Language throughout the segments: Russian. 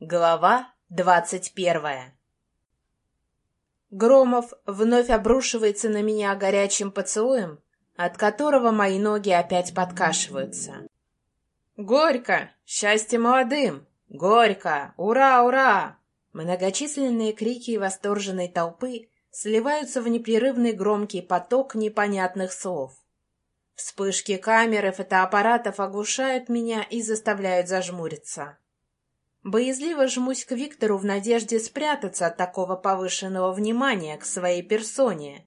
Глава двадцать первая Громов вновь обрушивается на меня горячим поцелуем, от которого мои ноги опять подкашиваются. «Горько! Счастье молодым! Горько! Ура, ура!» Многочисленные крики восторженной толпы сливаются в непрерывный громкий поток непонятных слов. Вспышки камер и фотоаппаратов оглушают меня и заставляют зажмуриться. Боязливо жмусь к Виктору в надежде спрятаться от такого повышенного внимания к своей персоне.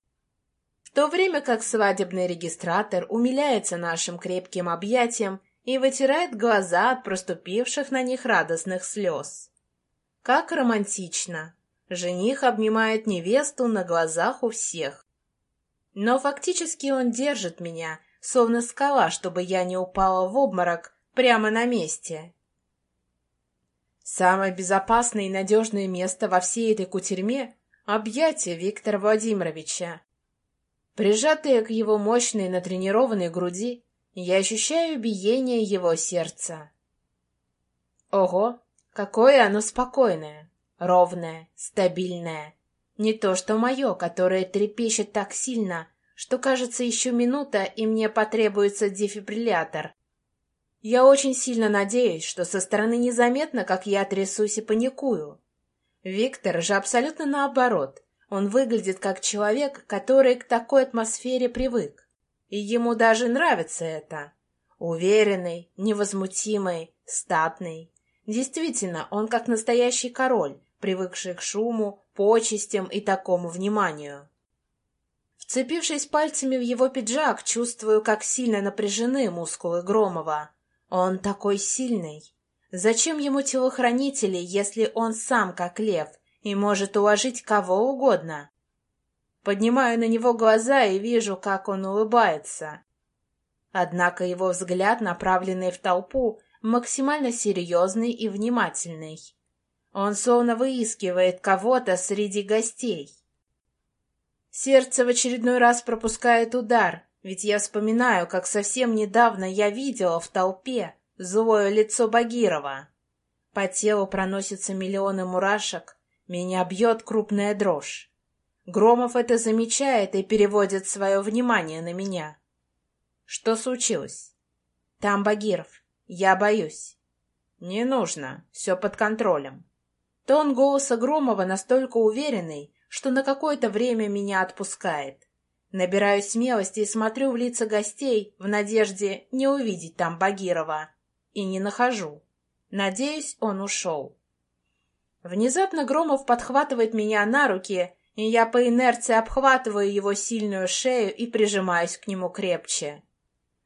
В то время как свадебный регистратор умиляется нашим крепким объятием и вытирает глаза от проступивших на них радостных слез. Как романтично! Жених обнимает невесту на глазах у всех. Но фактически он держит меня, словно скала, чтобы я не упала в обморок прямо на месте. Самое безопасное и надежное место во всей этой кутерьме — объятия Виктора Владимировича. Прижатые к его мощной натренированной груди, я ощущаю биение его сердца. Ого, какое оно спокойное, ровное, стабильное. Не то что мое, которое трепещет так сильно, что кажется еще минута, и мне потребуется дефибриллятор, я очень сильно надеюсь, что со стороны незаметно, как я трясусь и паникую. Виктор же абсолютно наоборот. Он выглядит как человек, который к такой атмосфере привык. И ему даже нравится это. Уверенный, невозмутимый, статный. Действительно, он как настоящий король, привыкший к шуму, почестям и такому вниманию. Вцепившись пальцами в его пиджак, чувствую, как сильно напряжены мускулы Громова. Он такой сильный. Зачем ему телохранители, если он сам как лев и может уложить кого угодно? Поднимаю на него глаза и вижу, как он улыбается. Однако его взгляд, направленный в толпу, максимально серьезный и внимательный. Он словно выискивает кого-то среди гостей. Сердце в очередной раз пропускает удар, ведь я вспоминаю, как совсем недавно я видела в толпе злое лицо Багирова. По телу проносятся миллионы мурашек, меня бьет крупная дрожь. Громов это замечает и переводит свое внимание на меня. Что случилось? Там Багиров. Я боюсь. Не нужно, все под контролем. Тон голоса Громова настолько уверенный, что на какое-то время меня отпускает. Набираю смелости и смотрю в лица гостей в надежде не увидеть там Багирова. И не нахожу. Надеюсь, он ушел. Внезапно Громов подхватывает меня на руки, и я по инерции обхватываю его сильную шею и прижимаюсь к нему крепче.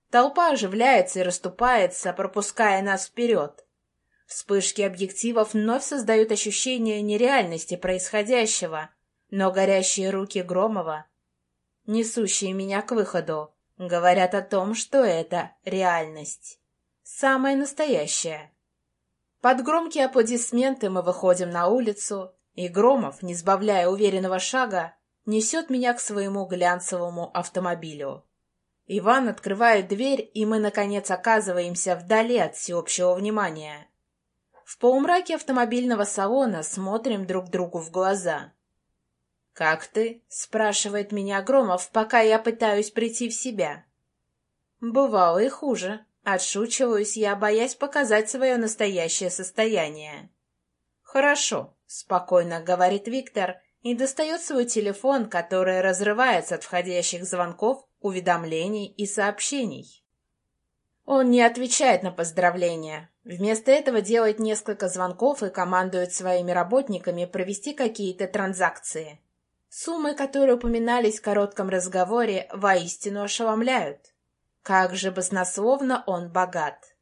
Толпа оживляется и расступается, пропуская нас вперед. Вспышки объективов вновь создают ощущение нереальности происходящего, но горящие руки Громова несущие меня к выходу, говорят о том, что это реальность. Самая настоящая. Под громкие аплодисменты мы выходим на улицу, и Громов, не сбавляя уверенного шага, несет меня к своему глянцевому автомобилю. Иван открывает дверь, и мы, наконец, оказываемся вдали от всеобщего внимания. В полумраке автомобильного салона смотрим друг другу в глаза. «Как ты?» — спрашивает меня Громов, пока я пытаюсь прийти в себя. Бывало и хуже. Отшучиваюсь я, боясь показать свое настоящее состояние. «Хорошо», — спокойно говорит Виктор и достает свой телефон, который разрывается от входящих звонков, уведомлений и сообщений. Он не отвечает на поздравления. Вместо этого делает несколько звонков и командует своими работниками провести какие-то транзакции. Суммы, которые упоминались в коротком разговоре, воистину ошеломляют. Как же баснословно он богат.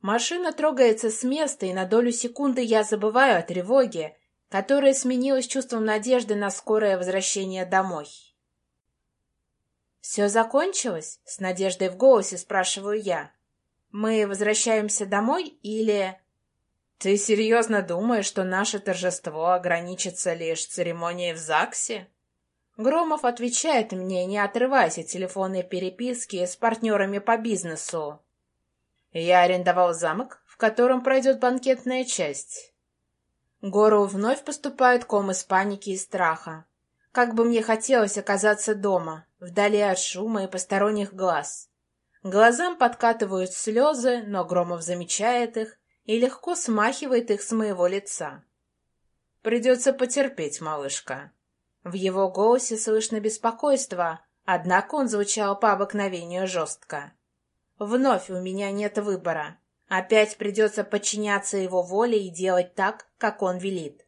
Машина трогается с места, и на долю секунды я забываю о тревоге, которая сменилась чувством надежды на скорое возвращение домой. «Все закончилось?» — с надеждой в голосе спрашиваю я. «Мы возвращаемся домой или...» «Ты серьезно думаешь, что наше торжество ограничится лишь церемонией в ЗАГСе?» Громов отвечает мне, не отрываясь от телефонной переписки с партнерами по бизнесу. «Я арендовал замок, в котором пройдет банкетная часть. Гору вновь поступают ком из паники и страха. Как бы мне хотелось оказаться дома, вдали от шума и посторонних глаз. Глазам подкатывают слезы, но Громов замечает их и легко смахивает их с моего лица. «Придется потерпеть, малышка». В его голосе слышно беспокойство, однако он звучал по обыкновению жестко. «Вновь у меня нет выбора. Опять придется подчиняться его воле и делать так, как он велит.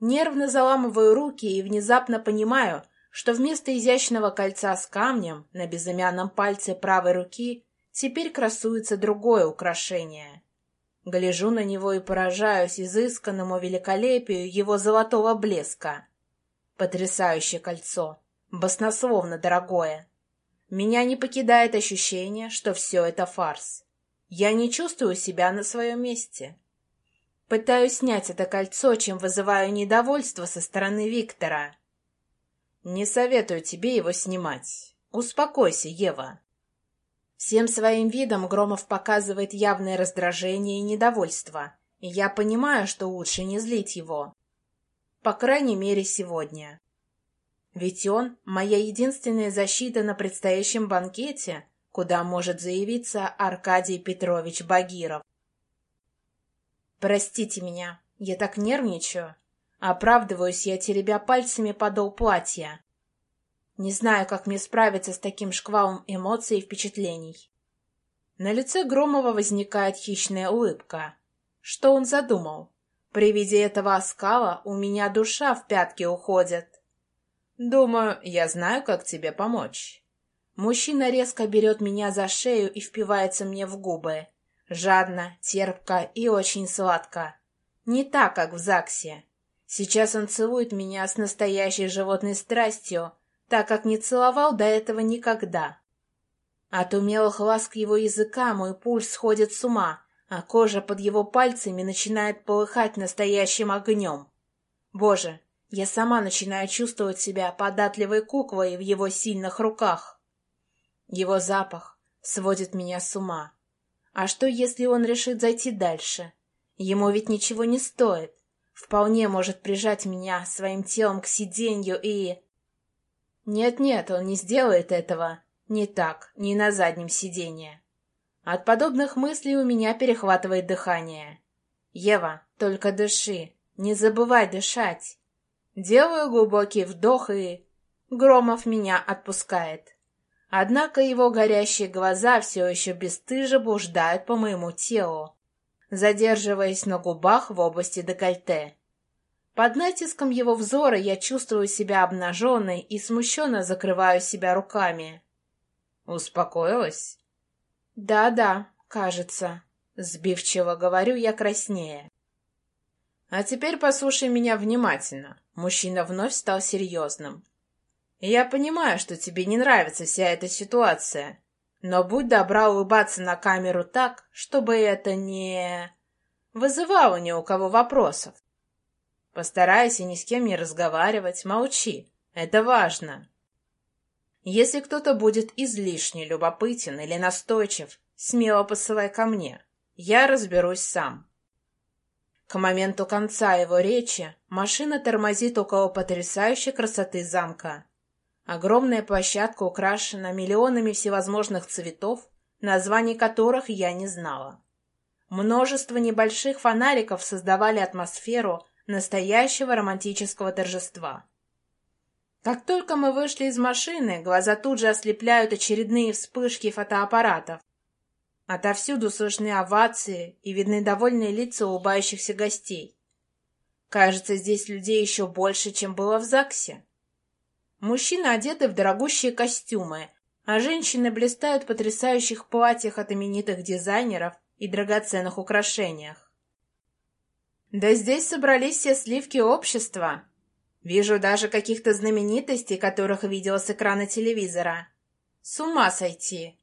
Нервно заламываю руки и внезапно понимаю, что вместо изящного кольца с камнем на безымянном пальце правой руки теперь красуется другое украшение. Гляжу на него и поражаюсь изысканному великолепию его золотого блеска. Потрясающее кольцо, баснословно дорогое. Меня не покидает ощущение, что все это фарс. Я не чувствую себя на своем месте. Пытаюсь снять это кольцо, чем вызываю недовольство со стороны Виктора. Не советую тебе его снимать. Успокойся, Ева. Всем своим видом Громов показывает явное раздражение и недовольство, и я понимаю, что лучше не злить его. По крайней мере, сегодня. Ведь он — моя единственная защита на предстоящем банкете, куда может заявиться Аркадий Петрович Багиров. «Простите меня, я так нервничаю. Оправдываюсь я, теребя пальцами подол платья. Не знаю, как мне справиться с таким шквалом эмоций и впечатлений». На лице Громова возникает хищная улыбка. Что он задумал? При виде этого оскала у меня душа в пятки уходит. Думаю, я знаю, как тебе помочь. Мужчина резко берет меня за шею и впивается мне в губы. Жадно, терпко и очень сладко. Не так, как в ЗАГСе. Сейчас он целует меня с настоящей животной страстью, так как не целовал до этого никогда. От умелых ласк его языка мой пульс сходит с ума, а кожа под его пальцами начинает полыхать настоящим огнем. Боже, я сама начинаю чувствовать себя податливой куклой в его сильных руках. Его запах сводит меня с ума. А что, если он решит зайти дальше? Ему ведь ничего не стоит. Вполне может прижать меня своим телом к сиденью и... Нет-нет, он не сделает этого. Не так, не на заднем сиденье. От подобных мыслей у меня перехватывает дыхание. «Ева, только дыши, не забывай дышать». Делаю глубокий вдох и... Громов меня отпускает. Однако его горящие глаза все еще бесстыжо блуждают по моему телу, задерживаясь на губах в области декольте. Под натиском его взора я чувствую себя обнаженной и смущенно закрываю себя руками. «Успокоилась?» «Да-да, кажется», — сбивчиво говорю я краснее. «А теперь послушай меня внимательно». Мужчина вновь стал серьезным. Я понимаю, что тебе не нравится вся эта ситуация, но будь добра улыбаться на камеру так, чтобы это не... вызывало ни у кого вопросов. Постарайся ни с кем не разговаривать, молчи. Это важно. Если кто-то будет излишне любопытен или настойчив, смело посылай ко мне. Я разберусь сам. К моменту конца его речи машина тормозит около потрясающей красоты замка. Огромная площадка украшена миллионами всевозможных цветов, названий которых я не знала. Множество небольших фонариков создавали атмосферу настоящего романтического торжества. Как только мы вышли из машины, глаза тут же ослепляют очередные вспышки фотоаппаратов. Отовсюду слышны овации и видны довольные лица улыбающихся гостей. Кажется, здесь людей еще больше, чем было в ЗАГСе. Мужчины одеты в дорогущие костюмы, а женщины блистают в потрясающих платьях от именитых дизайнеров и драгоценных украшениях. Да здесь собрались все сливки общества. Вижу даже каких-то знаменитостей, которых видела с экрана телевизора. С ума сойти!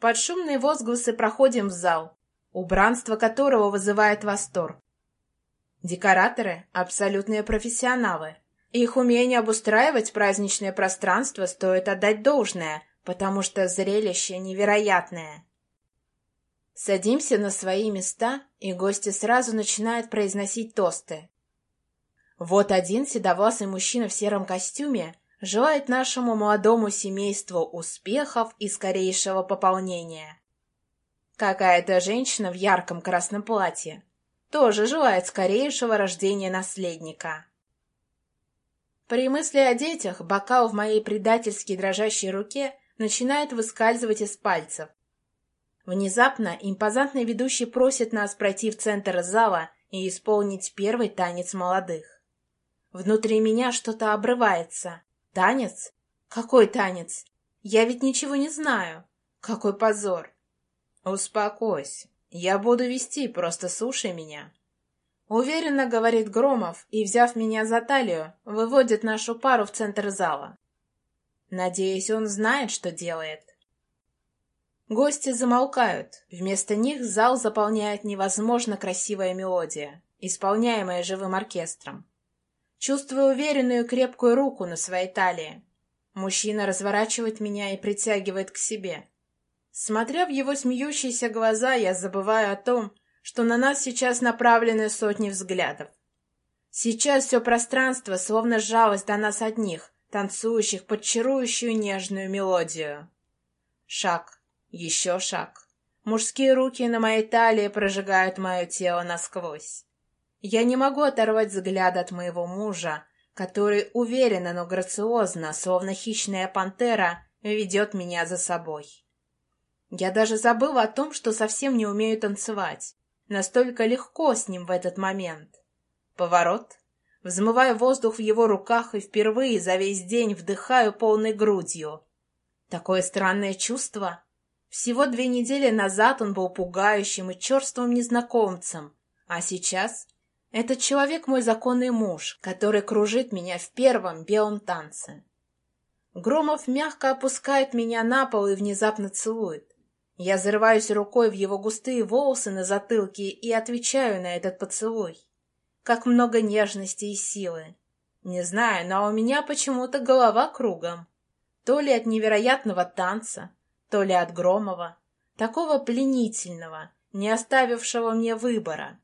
Под шумные возгласы проходим в зал, убранство которого вызывает восторг. Декораторы — абсолютные профессионалы. Их умение обустраивать праздничное пространство стоит отдать должное, потому что зрелище невероятное. Садимся на свои места, и гости сразу начинают произносить тосты. Вот один седовласый мужчина в сером костюме желает нашему молодому семейству успехов и скорейшего пополнения. Какая-то женщина в ярком красном платье тоже желает скорейшего рождения наследника. При мысли о детях бокал в моей предательски дрожащей руке начинает выскальзывать из пальцев. Внезапно импозантный ведущий просит нас пройти в центр зала и исполнить первый танец молодых. Внутри меня что-то обрывается. Танец? Какой танец? Я ведь ничего не знаю. Какой позор. Успокойся. Я буду вести, просто слушай меня. Уверенно говорит Громов и, взяв меня за талию, выводит нашу пару в центр зала. Надеюсь, он знает, что делает. Гости замолкают. Вместо них зал заполняет невозможно красивая мелодия, исполняемая живым оркестром. Чувствую уверенную крепкую руку на своей талии. Мужчина разворачивает меня и притягивает к себе. Смотря в его смеющиеся глаза, я забываю о том, что на нас сейчас направлены сотни взглядов. Сейчас все пространство словно сжалось до нас одних, танцующих под чарующую нежную мелодию. Шаг, еще шаг. Мужские руки на моей талии прожигают мое тело насквозь. Я не могу оторвать взгляд от моего мужа, который уверенно, но грациозно, словно хищная пантера, ведет меня за собой. Я даже забыла о том, что совсем не умею танцевать. Настолько легко с ним в этот момент. Поворот. Взмываю воздух в его руках и впервые за весь день вдыхаю полной грудью. Такое странное чувство. Всего две недели назад он был пугающим и черствым незнакомцем, а сейчас этот человек мой законный муж, который кружит меня в первом белом танце. Громов мягко опускает меня на пол и внезапно целует. Я зарываюсь рукой в его густые волосы на затылке и отвечаю на этот поцелуй. Как много нежности и силы. Не знаю, но у меня почему-то голова кругом. То ли от невероятного танца, то ли от Громова, такого пленительного, не оставившего мне выбора.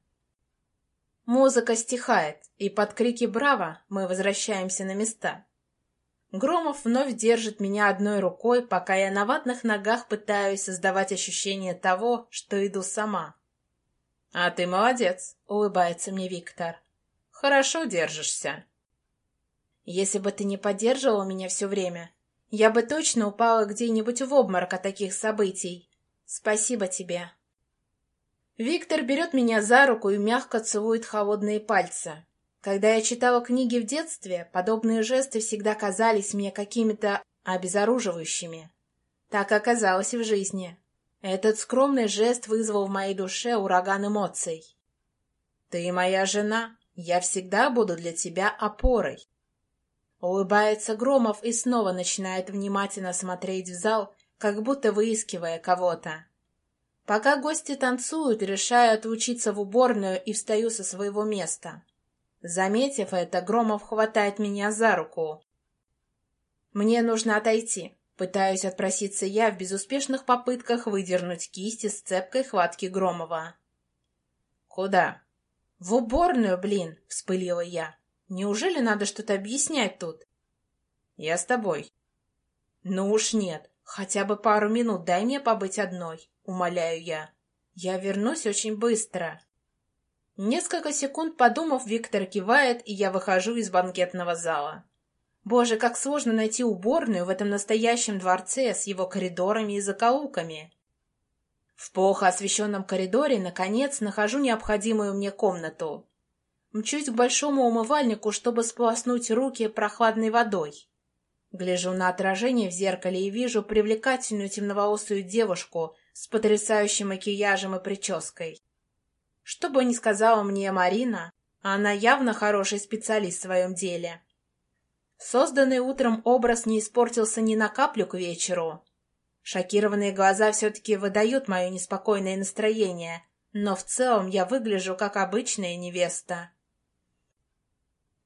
Музыка стихает, и под крики «Браво!» мы возвращаемся на места. Громов вновь держит меня одной рукой, пока я на ватных ногах пытаюсь создавать ощущение того, что иду сама. «А ты молодец», — улыбается мне Виктор. «Хорошо держишься». «Если бы ты не поддерживал меня все время, я бы точно упала где-нибудь в обморок от таких событий. Спасибо тебе». Виктор берет меня за руку и мягко целует холодные пальцы. Когда я читала книги в детстве, подобные жесты всегда казались мне какими-то обезоруживающими. Так оказалось и в жизни. Этот скромный жест вызвал в моей душе ураган эмоций. «Ты моя жена, я всегда буду для тебя опорой». Улыбается Громов и снова начинает внимательно смотреть в зал, как будто выискивая кого-то. Пока гости танцуют, решаю отлучиться в уборную и встаю со своего места. Заметив это, Громов хватает меня за руку. «Мне нужно отойти», — пытаюсь отпроситься я в безуспешных попытках выдернуть кисти с цепкой хватки Громова. «Куда?» «В уборную, блин!» — вспылила я. «Неужели надо что-то объяснять тут?» «Я с тобой». «Ну уж нет. Хотя бы пару минут дай мне побыть одной», — умоляю я. «Я вернусь очень быстро». Несколько секунд подумав, Виктор кивает, и я выхожу из банкетного зала. Боже, как сложно найти уборную в этом настоящем дворце с его коридорами и закоулками. В плохо освещенном коридоре, наконец, нахожу необходимую мне комнату. Мчусь к большому умывальнику, чтобы сполоснуть руки прохладной водой. Гляжу на отражение в зеркале и вижу привлекательную темноволосую девушку с потрясающим макияжем и прической. Что бы ни сказала мне Марина, она явно хороший специалист в своем деле. Созданный утром образ не испортился ни на каплю к вечеру. Шокированные глаза все-таки выдают мое неспокойное настроение, но в целом я выгляжу как обычная невеста.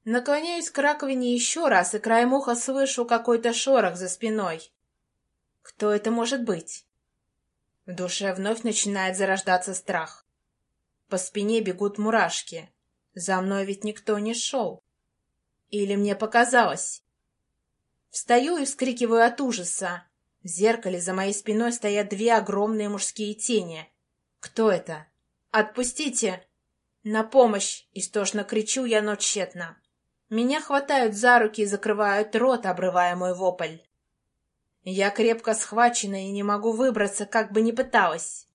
Наклоняюсь к раковине еще раз и краем уха слышу какой-то шорох за спиной. Кто это может быть? В душе вновь начинает зарождаться страх. По спине бегут мурашки. За мной ведь никто не шел. Или мне показалось? Встаю и вскрикиваю от ужаса. В зеркале за моей спиной стоят две огромные мужские тени. Кто это? Отпустите! На помощь! Истошно кричу я, но тщетно. Меня хватают за руки и закрывают рот, обрывая мой вопль. Я крепко схвачена и не могу выбраться, как бы ни пыталась.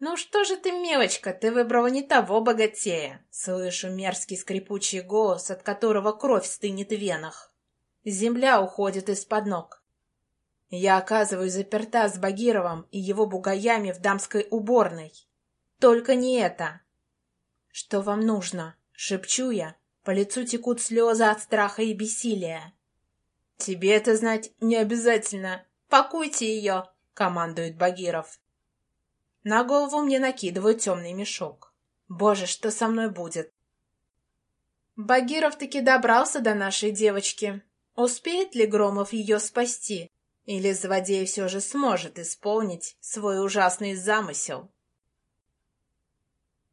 «Ну что же ты, мелочка, ты выбрала не того богатея!» Слышу мерзкий скрипучий голос, от которого кровь стынет в венах. Земля уходит из-под ног. Я оказываюсь заперта с Багировым и его бугаями в дамской уборной. Только не это. «Что вам нужно?» — шепчу я. По лицу текут слезы от страха и бессилия. «Тебе это знать не обязательно. Пакуйте ее!» — командует Багиров. На голову мне накидывают темный мешок. Боже, что со мной будет? Багиров таки добрался до нашей девочки. Успеет ли Громов ее спасти? Или злодей все же сможет исполнить свой ужасный замысел?